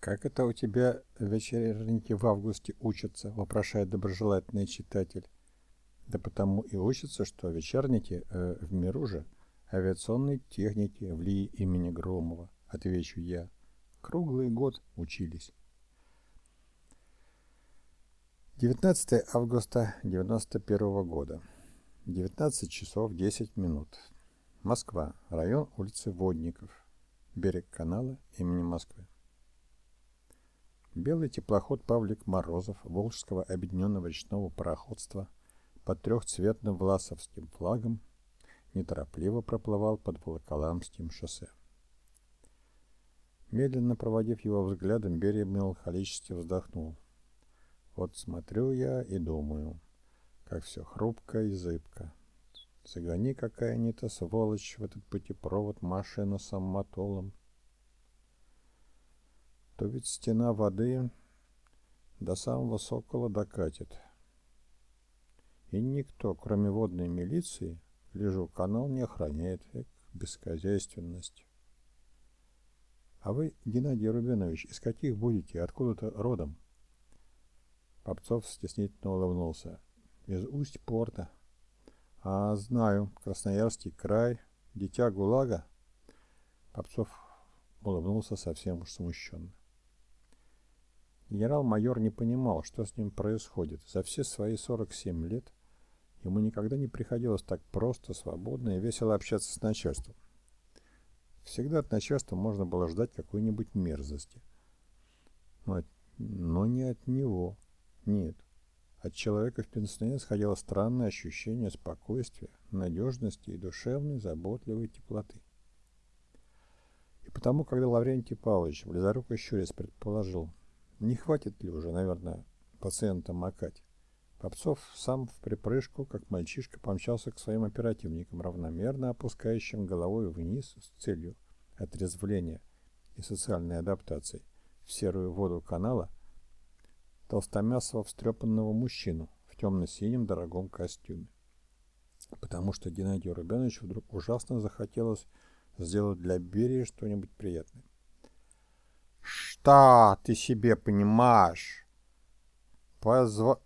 «Как это у тебя вечерники в августе учатся?» – вопрошает доброжелательный читатель. Да потому и учатся, что вечерники э, в миру же авиационной техники в Лии имени Громова, отвечу я. Круглый год учились. 19 августа 91 года. 19 часов 10 минут. Москва. Район улицы Водников. Берег канала имени Москвы. Белый теплоход Павлик Морозов Волжского объединенного речного пароходства под трехцветным власовским флагом неторопливо проплывал под Волоколамским шоссе. Медленно проводив его взглядом, Берия меланхолически вздохнул. Вот смотрю я и думаю, как все хрупко и зыбко. Загони какая-нибудь сволочь в этот путепровод машину с амматолом. То ведь стена воды до самого сокола докатит. И никто, кроме водной милиции, гляжу, канал не охраняет. Эк, бесхозяйственность. А вы, Геннадий Рубинович, из каких будете? Откуда-то родом? Попцов стеснительно улыбнулся. Из усть порта. А, знаю, Красноярский край, дитя ГУЛАГа. Попцов улыбнулся совсем уж смущенно. Генерал-майор не понимал, что с ним происходит. За все свои 47 лет Ему никогда не приходилось так просто, свободно и весело общаться с начальством. Всегда от начальства можно было ждать какой-нибудь мерзости. Но, от, но не от него. Нет. От человека в пенсне сходило странное ощущение спокойствия, надежности и душевной, заботливой теплоты. И потому, когда Лаврентий Павлович, близоруко щурясь, предположил, не хватит ли уже, наверное, пациента макать, Попцов сам в припрыжку, как мальчишка, помчался к своим оперативникам, равномерно опускающим головой вниз с целью отрезвления и социальной адаптации в серую воду канала толстомясого встрепанного мужчину в темно-синем дорогом костюме. Потому что Геннадию Рубеновичу вдруг ужасно захотелось сделать для Берии что-нибудь приятное. «Что ты себе понимаешь?» Позва...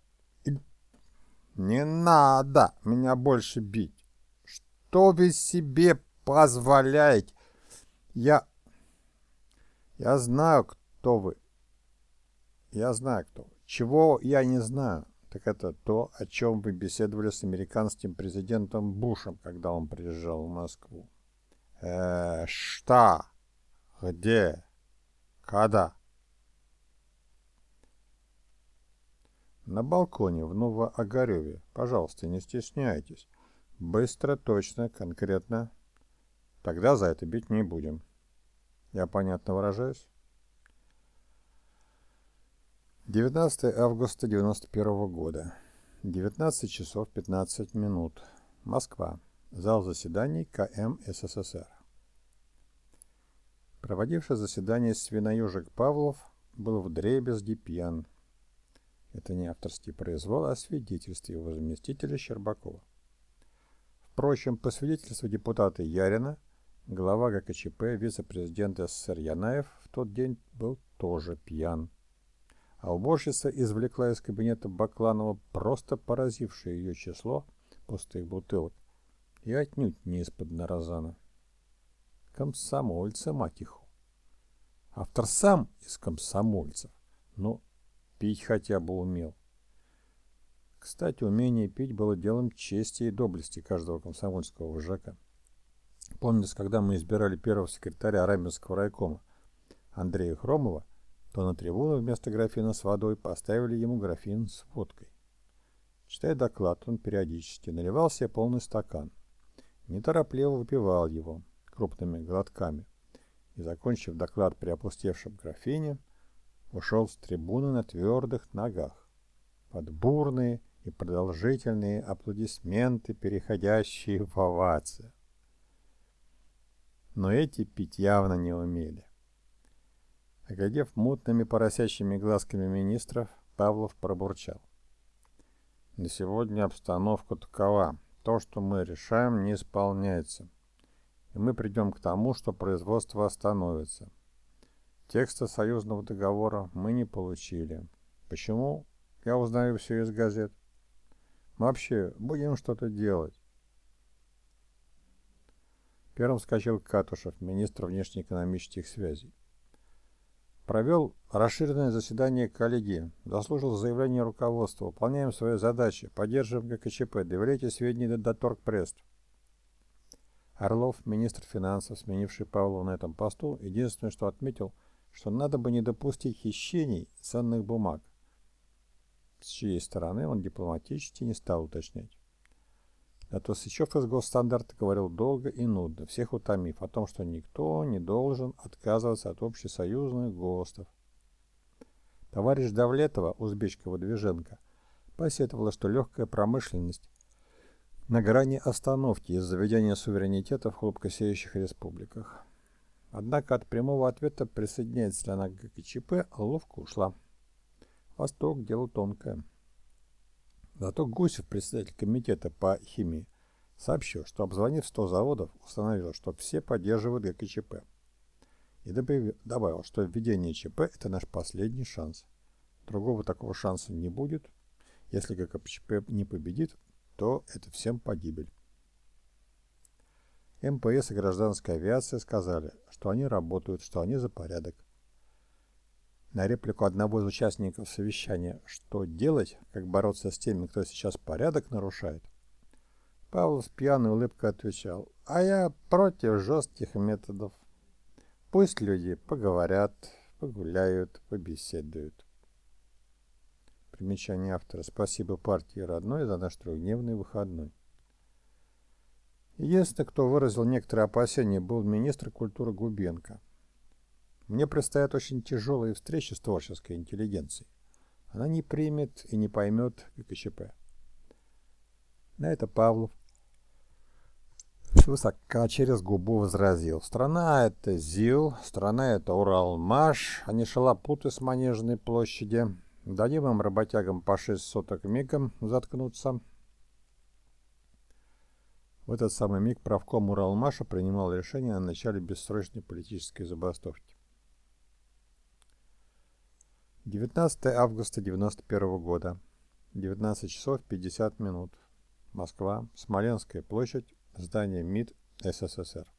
Не надо меня больше бить. Что вы себе позволяете? Я... Я знаю, кто вы. Я знаю, кто вы. Чего я не знаю, так это то, о чем вы беседовали с американским президентом Бушем, когда он приезжал в Москву. Э, что? Где? Когда? На балконе в Новоогареве. Пожалуйста, не стесняйтесь. Быстро, точно, конкретно. Тогда за это бить не будем. Я понятно выражаюсь? 19 августа 91 года. 19 часов 15 минут. Москва. Зал заседаний КМ СССР. Проводивший заседание свиноюжик Павлов был в дребезги пьян. Это не авторский произвол, а свидетельство его заместителя Щербакова. Впрочем, по свидетельству депутата Ярина, глава ГКЧП, вице-президент СССР Янаев в тот день был тоже пьян. А уборщица извлекла из кабинета Бакланова просто поразившее ее число пустых бутылок и отнюдь не из-под нарозана. Комсомольца, мать. Автор сам из комсомольцев, но пить хотя бы умел. Кстати, умение пить было делом чести и доблести каждого комсомольского вожака. Помнится, когда мы избирали первого секретаря Раменского райкома Андрея Хромова, то на трибуну вместо графина с водой поставили ему графин с водкой. Читая доклад, он периодически наливал себе полный стакан, неторопливо выпивал его крупными глотками и, закончив доклад при опустевшем графине, ушел с трибуны на твердых ногах. Под бурные и продолжительные аплодисменты, переходящие в овации. Но эти пить явно не умели. Оглядев мутными поросящими глазками министров, Павлов пробурчал. На сегодня обстановка такова. То, что мы решаем, не исполняется. И мы придем к тому, что производство остановится. Текста союзного договора мы не получили. Почему? Я узнаю все из газет. Мы вообще будем что-то делать. Первым вскочил Катушев, министр внешнеэкономических связей. Провел расширенное заседание коллегии. Заслужил заявление руководства. Выполняем свои задачи. Поддерживаем ГКЧП. Доверяйте сведения до Торгпресс. Орлов, министр финансов, сменивший Павлова на этом посту, единственное, что отметил, что надо бы не допустить хищений ценных бумаг. С чьей стороны он дипломатически не стал уточнять. Зато Сычев из госстандарта говорил долго и нудно, всех утомив о том, что никто не должен отказываться от общесоюзных ГОСТов. Товарищ Давлетова, узбечского движенка, посетовала, что легкая промышленность на грани остановки из-за введения суверенитета в хлопкосеющих республиках. Однако от прямого ответа присоединяется ли она к ГКЧП ловко ушла. Восток – дело тонкое. Зато Гусев, председатель комитета по химии, сообщил, что обзвонив 100 заводов, установил, что все поддерживают ГКЧП. И добавил, что введение ЧП – это наш последний шанс. Другого такого шанса не будет. Если ГКЧП не победит, то это всем погибель. МПС и гражданская авиация сказали, что они работают, что они за порядок. На реплику одного из участников совещания «Что делать? Как бороться с теми, кто сейчас порядок нарушает?» Павлов с пьяной улыбкой отвечал «А я против жестких методов. Пусть люди поговорят, погуляют, побеседуют». Примечание автора. Спасибо партии родной за наш трехдневный выходной. Единственный, кто выразил некоторые опасения, был министр культуры Губенко. Мне предстоят очень тяжелые встречи с творческой интеллигенцией. Она не примет и не поймет ГКЧП. На это Павлов высоко через губу возразил. Страна это ЗИЛ, страна это Уралмаш, а не шалопуты с Манежной площади. Дадим им работягам по шесть соток мигом заткнуться. В этот самый миг правком Уралмаша принимал решение о начале бессрочной политической забастовки. 19 августа 1991 года. 19 часов 50 минут. Москва. Смоленская площадь. Здание МИД СССР.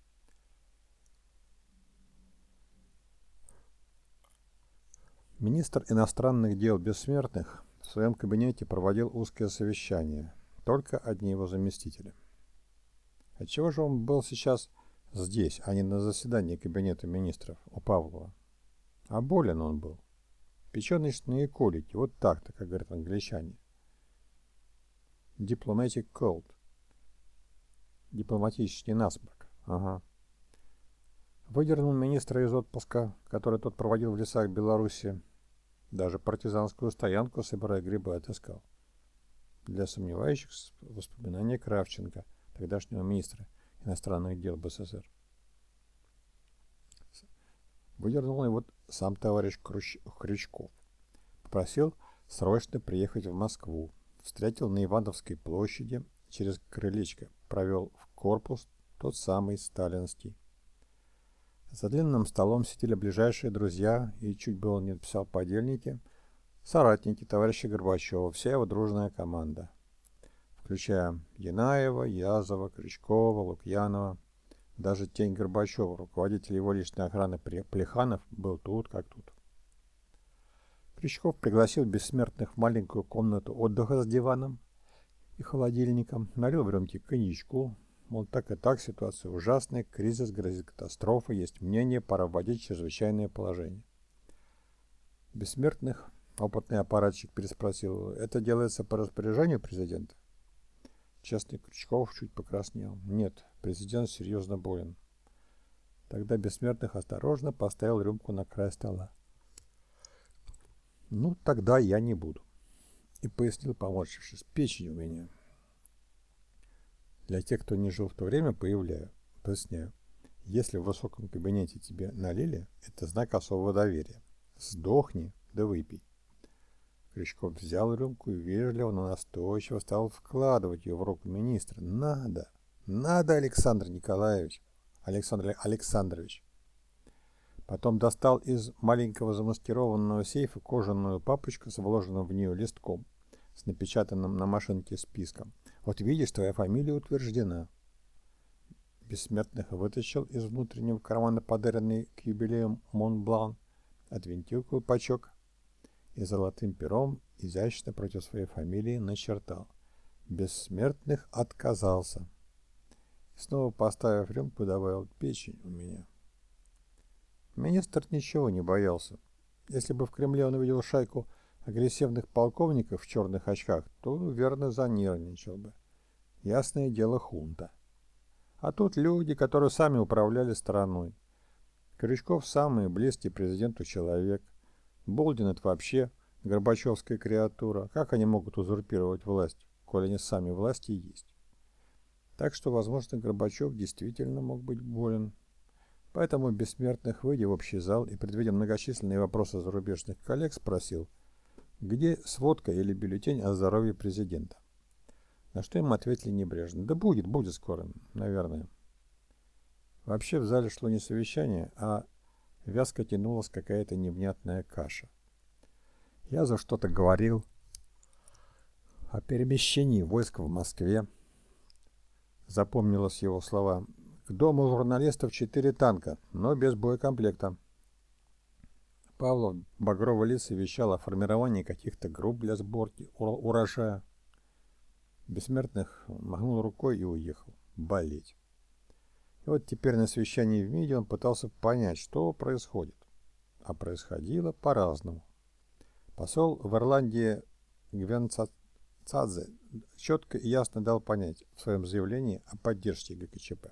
Министр иностранных дел Бессмертных в своем кабинете проводил узкое совещание. Только одни его заместители. Отчего же он был сейчас здесь, а не на заседании кабинета министров у Павлова? А болен он был. Печеночные колики, вот так-то, как говорят англичане. Diplomatic cold. Дипломатический насморк. Ага. Выдернул министра из отпуска, который тот проводил в лесах Беларуси. Даже партизанскую стоянку, собирая грибы, отыскал. Для сомневающихся воспоминания Кравченко, тогдашнего министра иностранных дел БССР. Выдернул его сам товарищ Крущ... Крючков. Попросил срочно приехать в Москву. Встретил на Ивановской площади, через крылечко провел в корпус тот самый сталинский за длинным столом сидели ближайшие друзья и чуть было не написал подельники, соратники товарища Горбачева, вся его дружная команда, включая Янаева, Язова, Крючкова, Лукьянова. Даже тень Горбачева, руководитель его личной охраны Плеханов, был тут как тут. Крючков пригласил бессмертных в маленькую комнату отдыха с диваном и холодильником, налил в рюмки коньячку, Мол, так и так, ситуация ужасная, кризис, грозит катастрофа, есть мнение, пора вводить чрезвычайное положение. Бессмертных опытный аппаратчик переспросил, это делается по распоряжению президента? Честный Крючков чуть покраснел. Нет, президент серьезно болен. Тогда Бессмертных осторожно поставил рюмку на край стола. Ну, тогда я не буду. И пояснил, поморщившись, печень у меня. Для тех, кто не жил в то время, появляю, поясняю. Если в высоком кабинете тебе налили, это знак особого доверия. Сдохни, да выпей. Крючков взял рюмку и вежливо, но настойчиво стал вкладывать ее в руку министра. Надо, надо, Александр Николаевич, Александр Александрович. Потом достал из маленького замаскированного сейфа кожаную папочку с вложенным в нее листком, с напечатанным на машинке списком. «Вот видишь, твоя фамилия утверждена». Бессмертных вытащил из внутреннего кармана подаренный к юбилею Монблан, отвинтил колпачок и золотым пером изящно против своей фамилии начертал. Бессмертных отказался. Снова поставив рюмку, добавил печень у меня. Министр ничего не боялся. Если бы в Кремле он увидел шайку агрессивных полковников в черных очках, то верно занервничал бы. Ясное дело хунта. А тут люди, которые сами управляли страной. Крючков самый близкий президенту человек. Болдин это вообще горбачевская креатура. Как они могут узурпировать власть, коли они сами власти есть? Так что, возможно, Горбачев действительно мог быть болен. Поэтому Бессмертных, выйдя в общий зал и предвидя многочисленные вопросы зарубежных коллег, спросил, где сводка или бюллетень о здоровье президента. На что им ответили небрежно. Да будет, будет скоро, наверное. Вообще в зале шло не совещание, а вязко тянулась какая-то невнятная каша. Я за что-то говорил о перемещении войск в Москве. Запомнилось его слова. К дому журналистов четыре танка, но без боекомплекта. Павлов багрово лица вещал о формировании каких-то групп для сборки урожая. Бессмертных махнул рукой и уехал. Болеть. И вот теперь на совещании в МИДе он пытался понять, что происходит. А происходило по-разному. Посол в Ирландии Гвен Цадзе четко и ясно дал понять в своем заявлении о поддержке ГКЧП.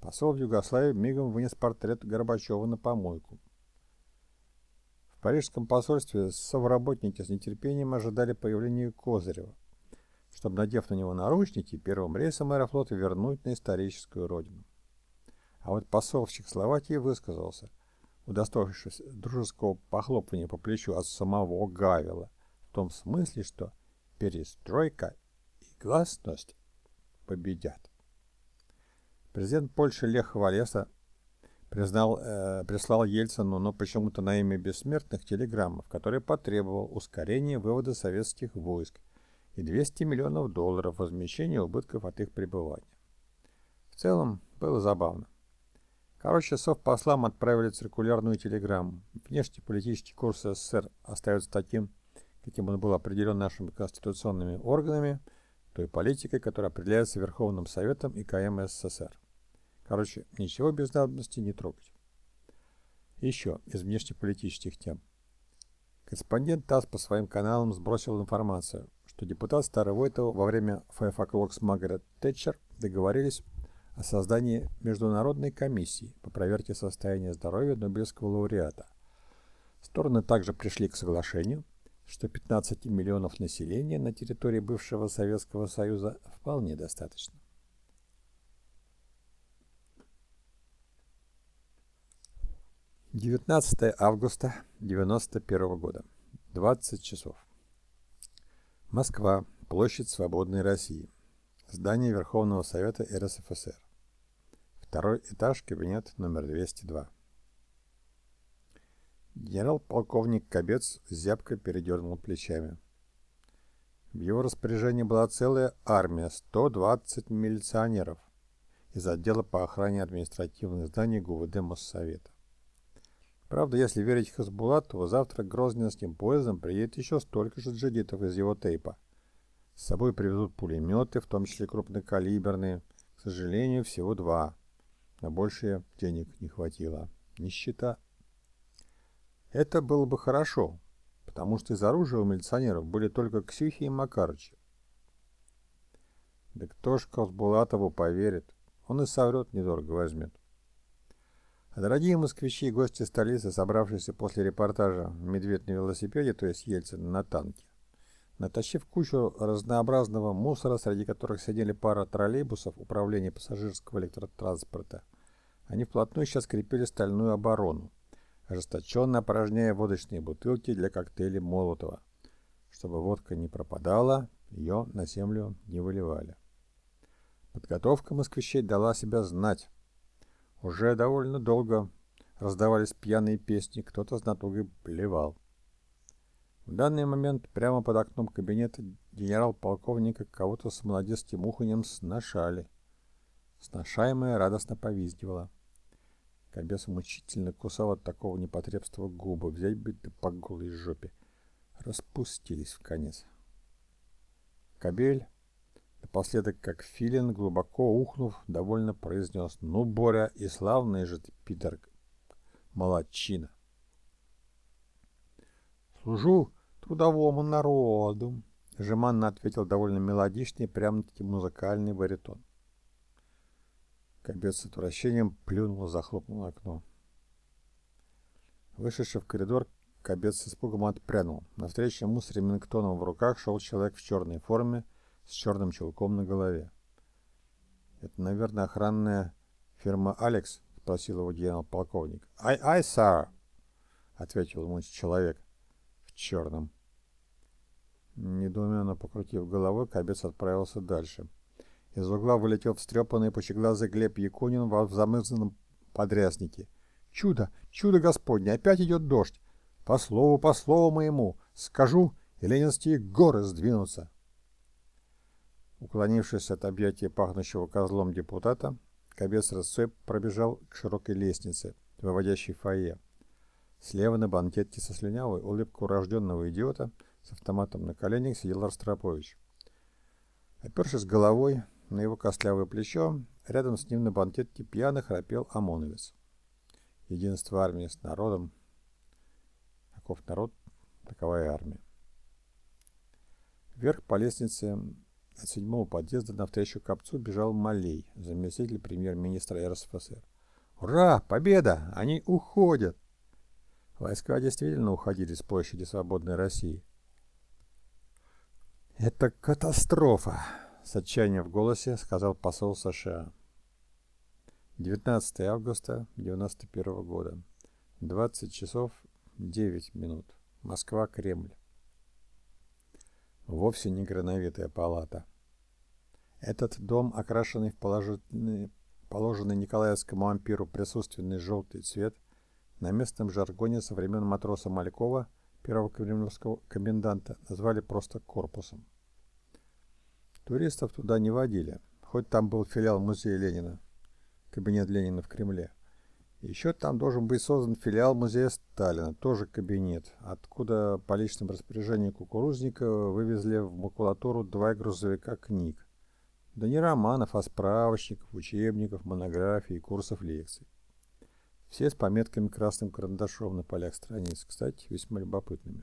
Посол в Югославии мигом вынес портрет Горбачева на помойку. Парижском посольстве совработники с нетерпением ожидали появления Козырева, чтобы, надев на него наручники, первым рейсом аэрофлота вернуть на историческую родину. А вот посол в Чехословакии высказался, удостоившись дружеского похлопывания по плечу от самого Гавила, в том смысле, что перестройка и гласность победят. Президент Польши Лех Валеса признал, э, прислал Ельцину, но почему-то на имя бессмертных телеграммов, который потребовал ускорения вывода советских войск и 200 миллионов долларов возмещения убытков от их пребывания. В целом, было забавно. Короче, совпослам отправили циркулярную телеграмму. Внешнеполитический курс СССР остается таким, каким он был определен нашими конституционными органами, той политикой, которая определяется Верховным Советом и КМ СССР. Короче, ничего без надобности не трогать. Еще из внешнеполитических тем. Корреспондент ТАСС по своим каналам сбросил информацию, что депутат Старовойтова во время Five O'Clock с Маргарет Тэтчер договорились о создании международной комиссии по проверке состояния здоровья Нобелевского лауреата. Стороны также пришли к соглашению, что 15 миллионов населения на территории бывшего Советского Союза вполне достаточно. 19 августа 91 года. 20 часов. Москва. Площадь Свободной России. Здание Верховного Совета РСФСР. Второй этаж, кабинет номер 202. Генерал-полковник Кобец зябко передернул плечами. В его распоряжении была целая армия, 120 милиционеров из отдела по охране административных зданий ГУВД Моссовета. Правда, если верить Хасбулатову, завтра грозненским поездом приедет еще столько же джедитов из его тейпа. С собой привезут пулеметы, в том числе крупнокалиберные. К сожалению, всего два. На большее денег не хватило. Нищета. Это было бы хорошо, потому что из оружия у милиционеров были только Ксюхи и Макарычи. Да кто ж Хасбулатову поверит? Он и соврет, недорого возьмет. Дорогие москвичи и гости столицы, собравшиеся после репортажа «Медведь на велосипеде», то есть Ельцин на танке, натащив кучу разнообразного мусора, среди которых сидели пара троллейбусов управления пассажирского электротранспорта, они вплотную сейчас крепили стальную оборону, ожесточенно опорожняя водочные бутылки для коктейлей Молотова, чтобы водка не пропадала, ее на землю не выливали. Подготовка москвичей дала себя знать. Уже довольно долго раздавались пьяные песни, кто-то с натугой плевал. В данный момент прямо под окном кабинета генерал-полковника кого-то с молодецким уханьем сношали. Сношаемая радостно повиздивала. Кобес мучительно кусал от такого непотребства губы, взять бы да по голой жопе. Распустились в конец. Кобель, напоследок как филин, глубоко ухнув, довольно произнес «Ну, Боря, и славный же ты, Питер, молодчина!» «Служу трудовому народу», — жеманно ответил довольно мелодичный, прямо-таки музыкальный баритон. Кобец с отвращением плюнул и захлопнул окно. Вышедший в коридор, Кобец с испугом отпрянул. Навстречу ему с ремингтоном в руках шел человек в черной форме с черным чулком на голове. «Это, наверное, охранная фирма «Алекс»?» — спросил его генерал-полковник. «Ай, ай, сэр!» — ответил ему человек в черном. Недоуменно покрутив головой, Кобец отправился дальше. Из угла вылетел встрепанный пучеглазый Глеб Якунин в замызанном подряснике. «Чудо! Чудо Господне! Опять идет дождь! По слову, по слову моему! Скажу, и ленинские горы сдвинутся!» Уклонившись от объятия пахнущего козлом депутата, Кобец рысцой пробежал к широкой лестнице, выводящей в фойе. Слева на банкетке со слюнявой улыбкой урожденного идиота с автоматом на коленях сидел Ростропович. Опершись головой на его костлявое плечо, рядом с ним на банкетке пьяно храпел ОМОНовец. Единство армии с народом. Каков народ, такова и армия. Вверх по лестнице от седьмого подъезда навстречу Копцу бежал Малей, заместитель премьер-министра РСФСР. «Ура! Победа! Они уходят!» Войска действительно уходили с площади Свободной России. «Это катастрофа!» — с отчаянием в голосе сказал посол США. 19 августа 91 года. 20 часов 9 минут. Москва, Кремль. Вовсе не грановитая палата. Этот дом, окрашенный в положенный, положенный Николаевскому ампиру присутственный желтый цвет, на местном жаргоне со времен матроса Малькова, первого кремлевского коменданта, назвали просто корпусом. Туристов туда не водили, хоть там был филиал музея Ленина, кабинет Ленина в Кремле. Еще там должен быть создан филиал музея Сталина, тоже кабинет, откуда по личному распоряжению Кукурузникова вывезли в макулатуру два грузовика книг. Да не романов, а справочников, учебников, монографий, курсов лекций. Все с пометками красным карандашом на полях страниц, кстати, весьма любопытными.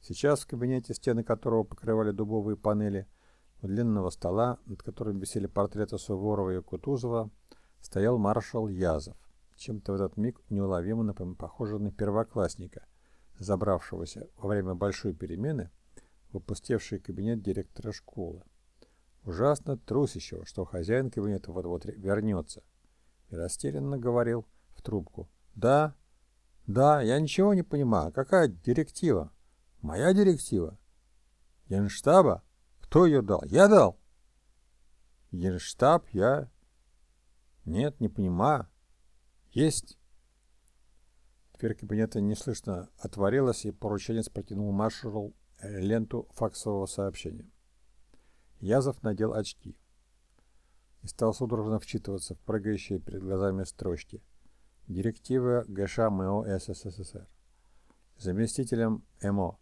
Сейчас в кабинете, стены которого покрывали дубовые панели, у длинного стола, над которым висели портреты Суворова и Кутузова, стоял маршал Язов, чем-то в этот миг неуловимо похожий на первоклассника, забравшегося во время большой перемены в опустевший кабинет директора школы. Ужасно трусящего, что хозяин кабинета вот-вот вернется, и растерянно говорил в трубку. «Да, да, я ничего не понимаю. Какая директива?» Моя директива? Генштаба? Кто ее дал? Я дал. Генштаб? Я... Нет, не понимаю. Есть. Дверь кабинета неслышно отворилась, и порученец протянул маршалу ленту факсового сообщения. Язов надел очки и стал судорожно вчитываться в прыгающие перед глазами строчки. Директива ГШ МО СССР. Заместителем МО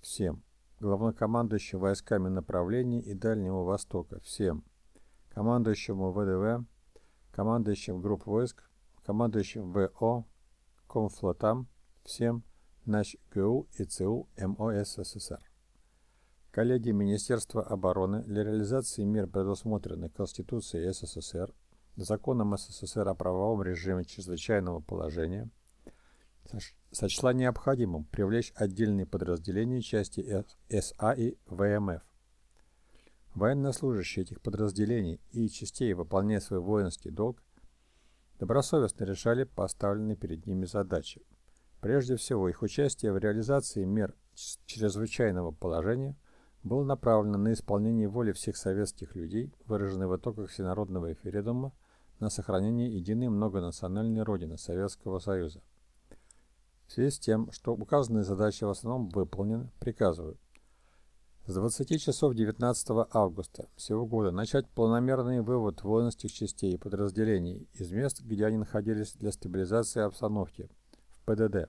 Всем. Главнокомандующим войсками направлений и Дальнего Востока. Всем. Командующему ВДВ, командующим групп войск, командующим ВО, комфлотам, всем, НАЧ ГУ и ЦУ МО СССР. Коллеги Министерства обороны для реализации мер, предусмотренных Конституцией СССР, Законом СССР о правовом режиме чрезвычайного положения – сочла необходимым привлечь отдельные подразделения части СА и ВМФ. Военнослужащие этих подразделений и частей, выполняя свой воинский долг, добросовестно решали поставленные перед ними задачи. Прежде всего, их участие в реализации мер чрезвычайного положения было направлено на исполнение воли всех советских людей, выраженной в итогах Всенародного референдума на сохранение единой многонациональной родины Советского Союза. В связи с тем, что указанные задачи в основном выполнены, приказываю с 20 часов 19 августа всего года начать планомерный вывод воинских частей и подразделений из мест, где они находились для стабилизации обстановки в ПДД.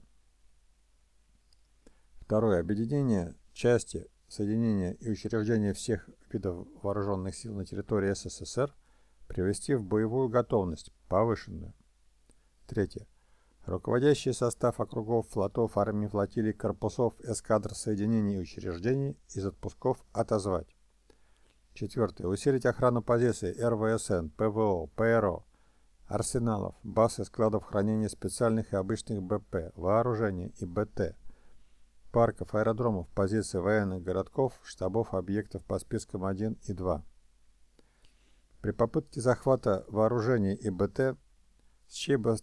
Второе. Объединение части, соединения и учреждения всех видов вооруженных сил на территории СССР привести в боевую готовность, повышенную. Третье. Руководящий состав округов, флотов, армий, флотилий, корпусов, эскадр, соединений и учреждений из отпусков отозвать. Четвертое. Усилить охрану позиций РВСН, ПВО, ПРО, арсеналов, баз и складов хранения специальных и обычных БП, вооружений и БТ, парков, аэродромов, позиций военных городков, штабов объектов по спискам 1 и 2. При попытке захвата вооружений и БТ с чьей бы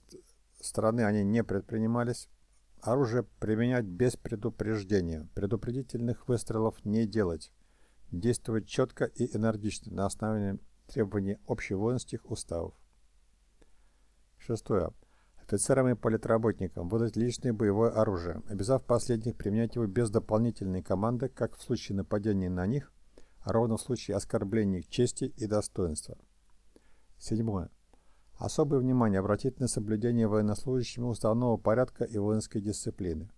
стороны они не предпринимались, оружие применять без предупреждения, предупредительных выстрелов не делать, действовать четко и энергично на основании требований общевоинских уставов. Шестое. Офицерам и политработникам выдать личное боевое оружие, обязав последних применять его без дополнительной команды, как в случае нападения на них, а ровно в случае оскорбления их чести и достоинства. Седьмое. Особое внимание обратить на соблюдение военнослужащими уставного порядка и воинской дисциплины.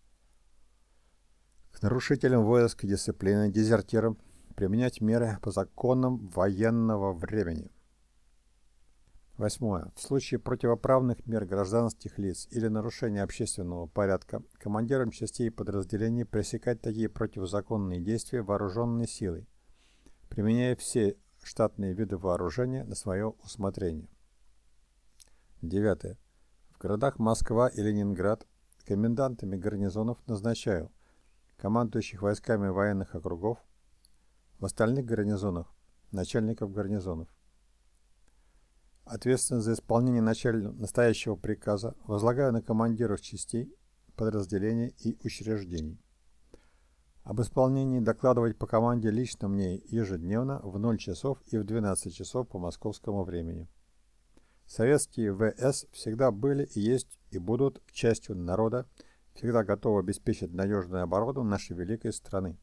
К нарушителям воинской дисциплины, дезертирам, применять меры по законам военного времени. Восьмое. В случае противоправных мер гражданских лиц или нарушения общественного порядка командирам частей и подразделений пресекать такие противозаконные действия вооруженной силой, применяя все штатные виды вооружения на свое усмотрение. Девятое. В городах Москва и Ленинград комендантами гарнизонов назначаю командующих войсками военных округов, в остальных гарнизонах начальников гарнизонов. Ответственность за исполнение началь... настоящего приказа возлагаю на командиров частей, подразделений и учреждений. Об исполнении докладывать по команде лично мне ежедневно в 0 часов и в 12 часов по московскому времени. Советские ВС всегда были и есть и будут частью народа, всегда готовы обеспечить надежную оборону нашей великой страны.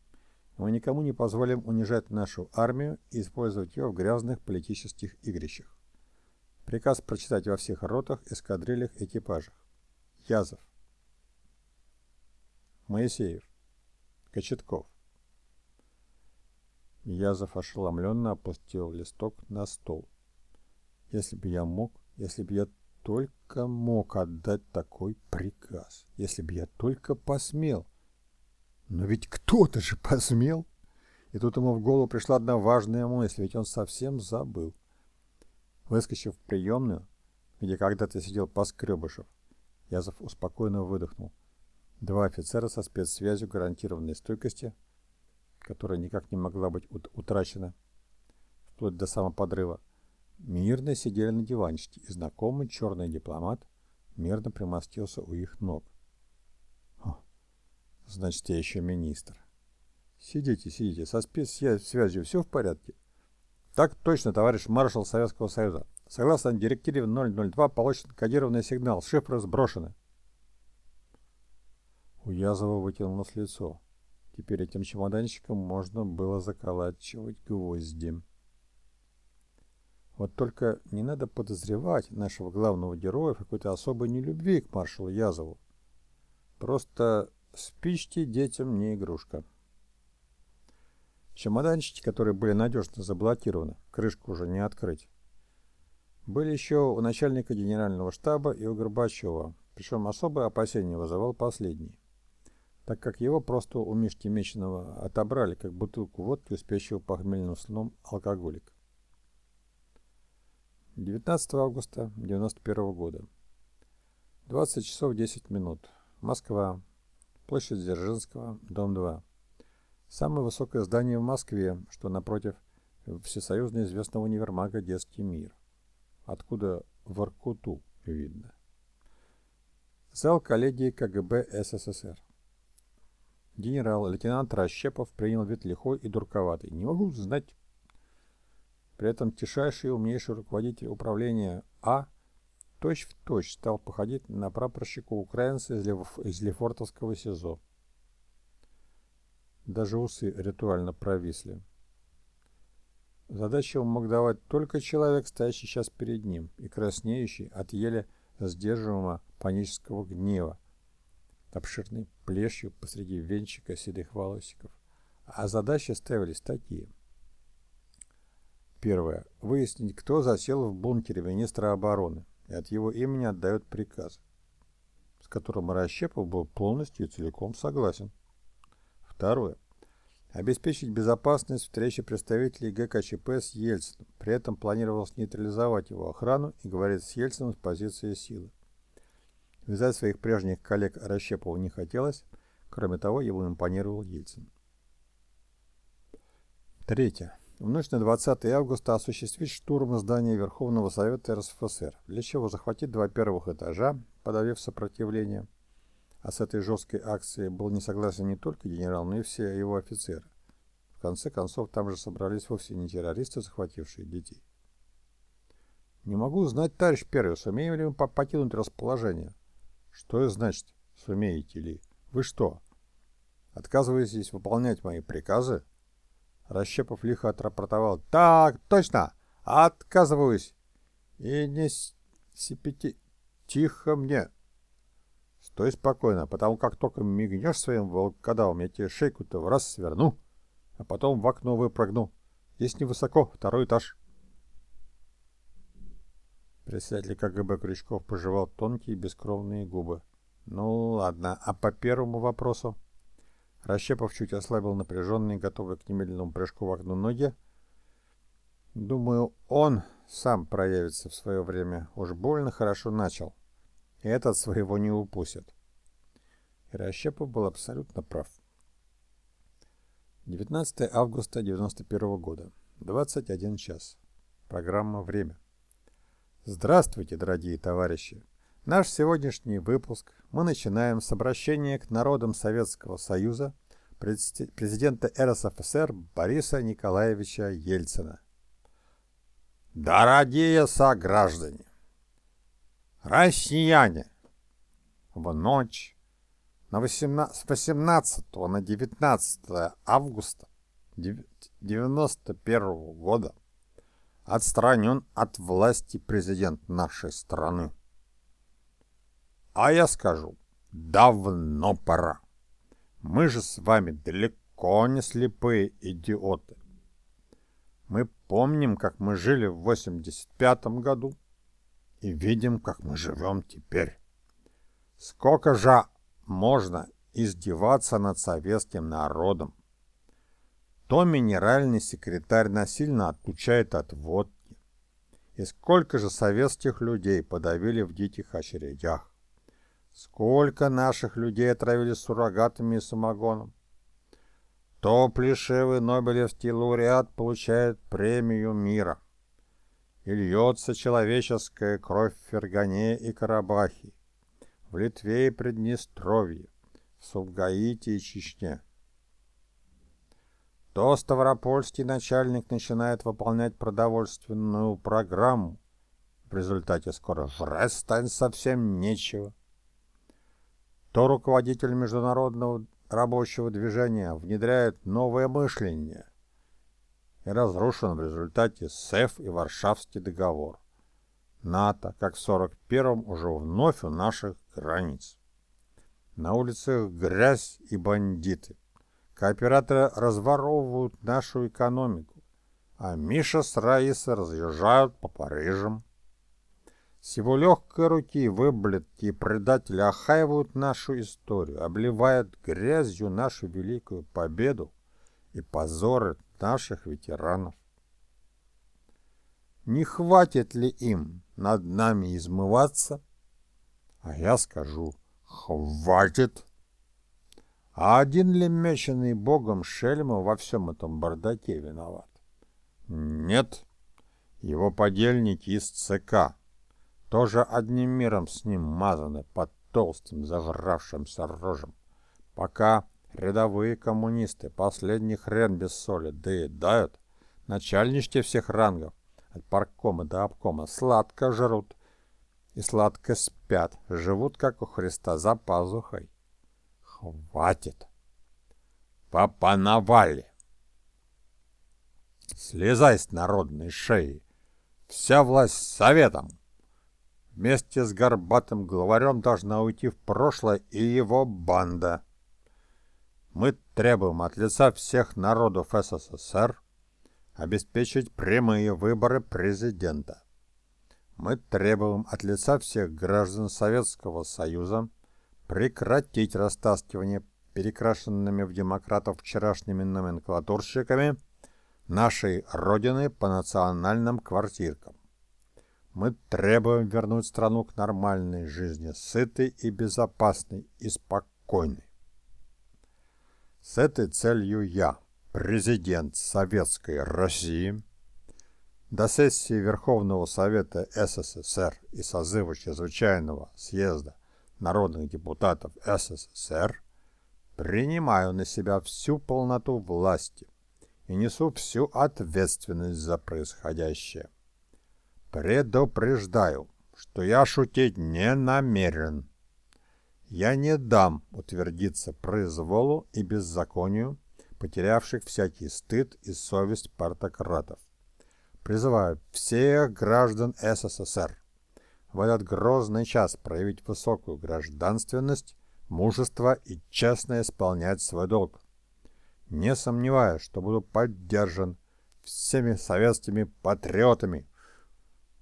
Мы никому не позволим унижать нашу армию и использовать ее в грязных политических игрищах. Приказ прочитать во всех ротах, эскадрильях, экипажах. Язов. Моисеев. Кочетков. Язов ошеломленно опустил листок на стол. Если бы я мог, если бы я только мог отдать такой приказ, если бы я только посмел. Но ведь кто-то же посмел. И тут ему в голову пришла одна важная мысль, ведь он совсем забыл. Выскочив в приемную, где когда-то сидел Поскребышев, Язов успокоенно выдохнул. Два офицера со спецсвязью гарантированной стойкости, которая никак не могла быть утрачена, вплоть до самоподрыва, мирно сидели на диванчике, и знакомый черный дипломат мирно примостился у их ног. О, значит, я еще министр. Сидите, сидите, со спецсвязью все в порядке? — так точно, товарищ маршал Советского Союза. Согласно директиве 002 получен кодированный сигнал. Шифры сброшены. У Язова вытянулось лицо. Теперь этим чемоданчиком можно было заколачивать гвозди. Вот только не надо подозревать нашего главного героя в какой-то особой нелюбви к маршалу Язову. Просто спички детям не игрушка. Чемоданчики, которые были надежно заблокированы, крышку уже не открыть. Были еще у начальника генерального штаба и у Горбачева, причем особое опасение вызывал последний, так как его просто у Мишки Меченого отобрали, как бутылку водки у спящего похмельным сном алкоголик. 19 августа 1991 года. 20 часов 10 минут. Москва. Площадь Дзержинского, дом 2. Самое высокое здание в Москве, что напротив всесоюзно известного универмага «Детский мир», откуда в Иркуту видно. Зал коллегии КГБ СССР. Генерал-лейтенант Расщепов принял вид лихой и дурковатый. Не могу знать. При этом тишайший и умнейший руководитель управления А точь в точь стал походить на прапорщика украинца из, Лев... из Лефортовского СИЗО. Даже усы ритуально провисли. Задачу он мог давать только человек, стоящий сейчас перед ним и краснеющий от еле сдерживаемого панического гнева, обширной плешью посреди венчика седых волосиков. А задачи ставились такие. Первое. Выяснить, кто засел в бункере министра обороны и от его имени отдает приказ, с которым Расщепов был полностью и целиком согласен. Второе. Обеспечить безопасность встречи представителей ГКЧП с Ельциным. При этом планировалось нейтрализовать его охрану и говорить с Ельциным с позиции силы. Вязать своих прежних коллег Расщепову не хотелось, кроме того, его импонировал Ельцин. Третье. В ночь на 20 августа осуществить штурм здания Верховного Совета РСФСР, для чего захватить два первых этажа, подавив сопротивление – а с этой жесткой акцией был не согласен не только генерал, но и все его офицеры. В конце концов, там же собрались вовсе не террористы, захватившие детей. Не могу знать, товарищ первый, сумеем ли мы покинуть расположение? Что это значит, сумеете ли? Вы что, отказываетесь выполнять мои приказы? Расщепов лихо отрапортовал. Так, точно, отказываюсь. И не сипите... Тихо мне, Стой спокойно, потому как только мигнешь своим волкодавом, я тебе шейку-то в раз сверну, а потом в окно выпрыгну. Здесь невысоко, второй этаж. Председатель КГБ Крючков пожевал тонкие бескровные губы. Ну ладно, а по первому вопросу? Расщепов чуть ослабил напряженный, готовый к немедленному прыжку в окно ноги. Думаю, он сам проявится в свое время. Уж больно хорошо начал и этот своего не упустит. И Расщепов был абсолютно прав. 19 августа 91 года, 21 час. Программа «Время». Здравствуйте, дорогие товарищи! Наш сегодняшний выпуск мы начинаем с обращения к народам Советского Союза президента РСФСР Бориса Николаевича Ельцина. Дорогие сограждане! Россияне! В ночь на 18, с 18 на 19 августа 1991 года отстранен от власти президент нашей страны. А я скажу, давно пора. Мы же с вами далеко не слепые идиоты. Мы помним, как мы жили в 85 году, и видим, как мы живем теперь. Сколько же можно издеваться над советским народом? То минеральный секретарь насильно отлучает от водки. И сколько же советских людей подавили в диких очередях? Сколько наших людей отравили суррогатами и самогоном? То плешивый Нобелевский лауреат получает премию мира – и льется человеческая кровь в Фергане и Карабахе, в Литве и Приднестровье, в Субгаите и Чечне. То Ставропольский начальник начинает выполнять продовольственную программу, в результате скоро жрать станет совсем нечего. То руководитель международного рабочего движения внедряет новое мышление – и разрушен в результате СЭФ и Варшавский договор. НАТО, как в 41-м, уже вновь у наших границ. На улицах грязь и бандиты. Кооператоры разворовывают нашу экономику, а Миша с Раисой разъезжают по Парижам. С его легкой руки выблядки и предатели охаивают нашу историю, обливают грязью нашу великую победу и позорят наших ветеранов. Не хватит ли им над нами измываться? А я скажу, хватит. А один ли меченый богом Шельма во всем этом бардаке виноват? Нет, его подельники из ЦК тоже одним миром с ним мазаны под толстым зажравшимся рожем, пока Рядовые коммунисты последний хрен без соли доедают, начальнички всех рангов, от паркома до обкома, сладко жрут и сладко спят, живут, как у Христа, за пазухой. Хватит! Попановали! Слезай с народной шеи! Вся власть советом! Вместе с горбатым главарем должна уйти в прошлое и его банда. Мы требуем от лица всех народов СССР обеспечить прямые выборы президента. Мы требуем от лица всех граждан Советского Союза прекратить растаскивание перекрашенными в демократов вчерашними номенклатурщиками нашей Родины по национальным квартиркам. Мы требуем вернуть страну к нормальной жизни, сытой и безопасной и спокойной. С этой целью я, президент Советской России, до сессии Верховного Совета СССР и созыва Чрезвычайного съезда народных депутатов СССР принимаю на себя всю полноту власти и несу всю ответственность за происходящее. Предупреждаю, что я шутить не намерен. Я не дам утвердиться произволу и беззаконию, потерявших всякий стыд и совесть партократов. Призываю всех граждан СССР в этот грозный час проявить высокую гражданственность, мужество и честно исполнять свой долг. Не сомневаюсь, что буду поддержан всеми советскими патриотами,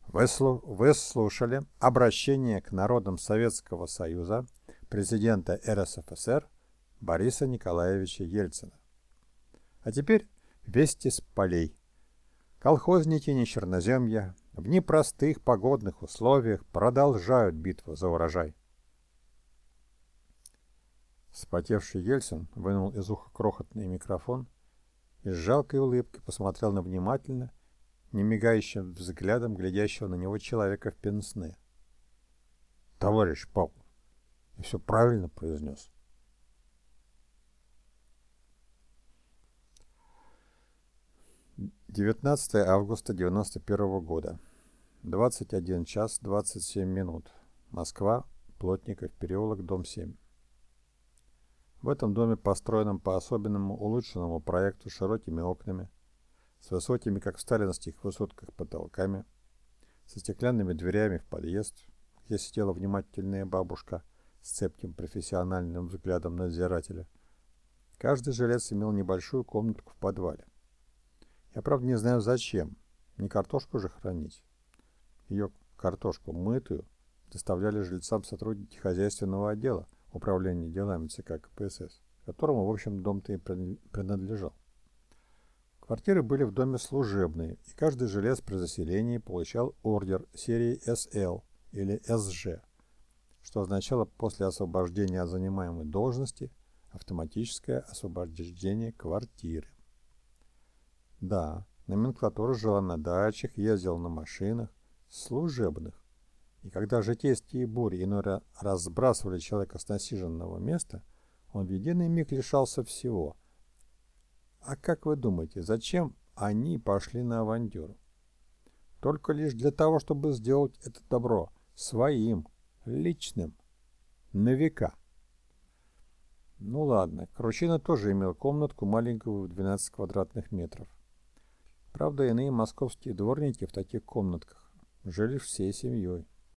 вы слушали обращение к народам Советского Союза президента РСФСР Бориса Николаевича Ельцина. А теперь вести с полей. Колхозники Нечерноземья в непростых погодных условиях продолжают битву за урожай. Спотевший Ельцин вынул из уха крохотный микрофон и с жалкой улыбкой посмотрел на внимательно немигающим взглядом глядящего на него человека в пенсне. «Товарищ пап, я все правильно произнес?» Девятнадцатое августа девяносто первого года. Двадцать один час двадцать семь минут. Москва, Плотников, переулок, дом семь. В этом доме, построенном по особенному улучшенному проекту широкими окнами, с высокими, как в сталинских высотках, потолками, со стеклянными дверями в подъезд, где сидела внимательная бабушка с цепким профессиональным взглядом надзирателя. Каждый жилец имел небольшую комнатку в подвале. Я, правда, не знаю зачем. Не картошку же хранить. Ее картошку мытую доставляли жильцам сотрудники хозяйственного отдела управления делами ЦК КПСС, которому, в общем, дом-то и принадлежал. Квартиры были в доме служебные, и каждый жилец при заселении получал ордер серии SL или SG, что означало после освобождения от занимаемой должности автоматическое освобождение квартиры. Да, номенклатура жила на дачах, ездила на машинах, служебных. И когда житейские бури иной раз разбрасывали человека с насиженного места, он в единый миг лишался всего – а как вы думаете, зачем они пошли на авантюру? Только лишь для того, чтобы сделать это добро своим, личным, на века. Ну ладно, Кручина тоже имел комнатку маленькую в 12 квадратных метров. Правда, иные московские дворники в таких комнатках жили всей семьей.